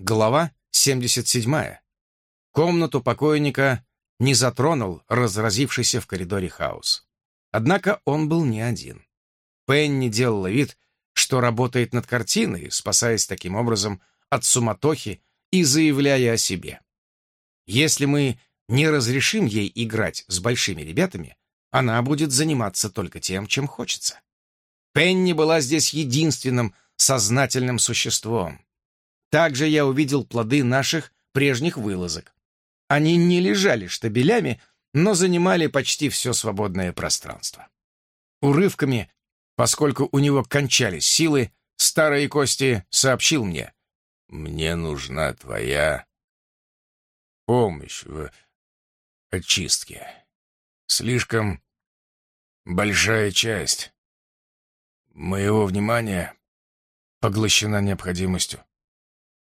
Глава 77. Комнату покойника не затронул разразившийся в коридоре хаос. Однако он был не один. Пенни делала вид, что работает над картиной, спасаясь таким образом от суматохи и заявляя о себе. Если мы не разрешим ей играть с большими ребятами, она будет заниматься только тем, чем хочется. Пенни была здесь единственным сознательным существом. Также я увидел плоды наших прежних вылазок. Они не лежали штабелями, но занимали почти все свободное пространство. Урывками, поскольку у него кончались силы, старые кости сообщил мне. «Мне нужна твоя помощь в очистке. Слишком большая часть моего внимания поглощена необходимостью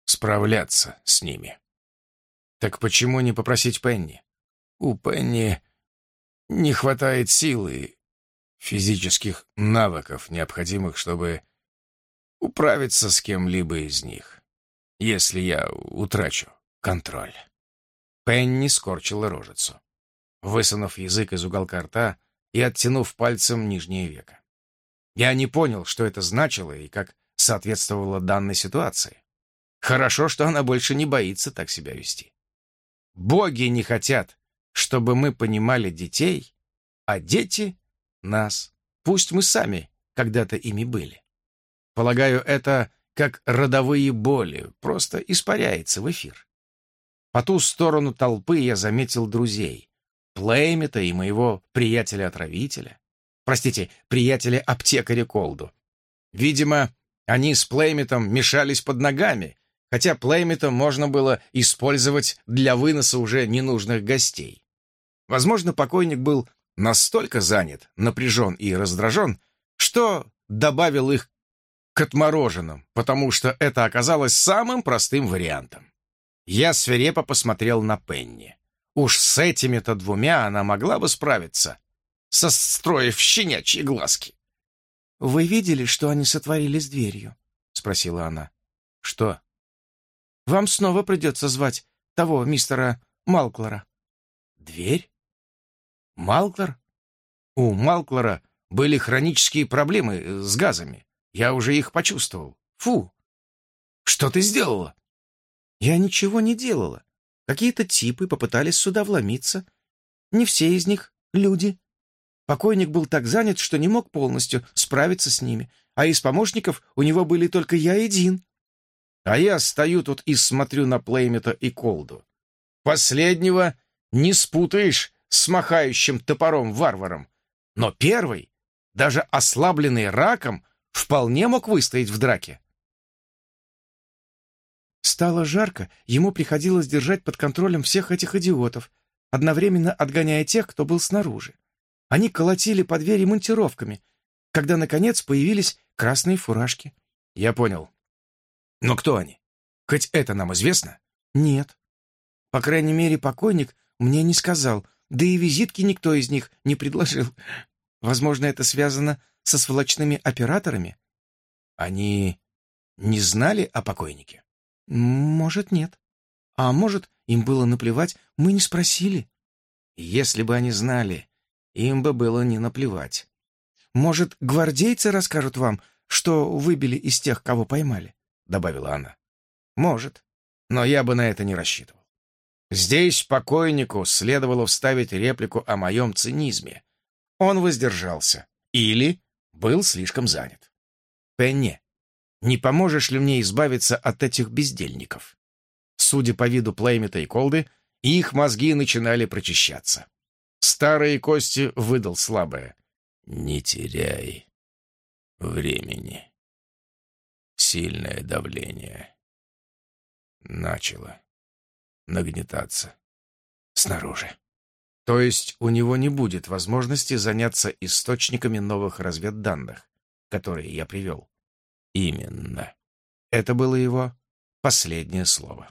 справляться с ними. Так почему не попросить Пенни? У Пенни не хватает силы, физических навыков, необходимых, чтобы управиться с кем-либо из них, если я утрачу контроль. Пенни скорчила рожицу, высунув язык из уголка рта и оттянув пальцем нижнее веко. Я не понял, что это значило и как соответствовало данной ситуации. Хорошо, что она больше не боится так себя вести. Боги не хотят, чтобы мы понимали детей, а дети — нас. Пусть мы сами когда-то ими были. Полагаю, это как родовые боли, просто испаряется в эфир. По ту сторону толпы я заметил друзей. Плеймета и моего приятеля-отравителя. Простите, приятеля-аптекаря Колду. Видимо, они с Плейметом мешались под ногами, хотя плеймета можно было использовать для выноса уже ненужных гостей. Возможно, покойник был настолько занят, напряжен и раздражен, что добавил их к отмороженным, потому что это оказалось самым простым вариантом. Я свирепо посмотрел на Пенни. Уж с этими-то двумя она могла бы справиться, состроив щенячьи глазки. «Вы видели, что они сотворили с дверью?» — спросила она. «Что?» Вам снова придется звать того мистера Малклора». «Дверь? Малклор? У Малклора были хронические проблемы с газами. Я уже их почувствовал. Фу! Что ты сделала?» «Я ничего не делала. Какие-то типы попытались сюда вломиться. Не все из них — люди. Покойник был так занят, что не мог полностью справиться с ними, а из помощников у него были только я один. А я стою тут и смотрю на Плеймета и Колду. Последнего не спутаешь с махающим топором варваром. Но первый, даже ослабленный раком, вполне мог выстоять в драке. Стало жарко, ему приходилось держать под контролем всех этих идиотов, одновременно отгоняя тех, кто был снаружи. Они колотили по двери монтировками, когда, наконец, появились красные фуражки. Я понял. Но кто они? Хоть это нам известно? Нет. По крайней мере, покойник мне не сказал, да и визитки никто из них не предложил. Возможно, это связано со сволочными операторами? Они не знали о покойнике? Может, нет. А может, им было наплевать, мы не спросили. Если бы они знали, им бы было не наплевать. Может, гвардейцы расскажут вам, что выбили из тех, кого поймали? — добавила она. «Может, но я бы на это не рассчитывал. Здесь покойнику следовало вставить реплику о моем цинизме. Он воздержался или был слишком занят. Пенни, не поможешь ли мне избавиться от этих бездельников?» Судя по виду Плеймета и Колды, их мозги начинали прочищаться. Старые кости выдал слабое. «Не теряй времени» сильное давление. Начало нагнетаться снаружи. То есть у него не будет возможности заняться источниками новых разведданных, которые я привел. Именно. Это было его последнее слово.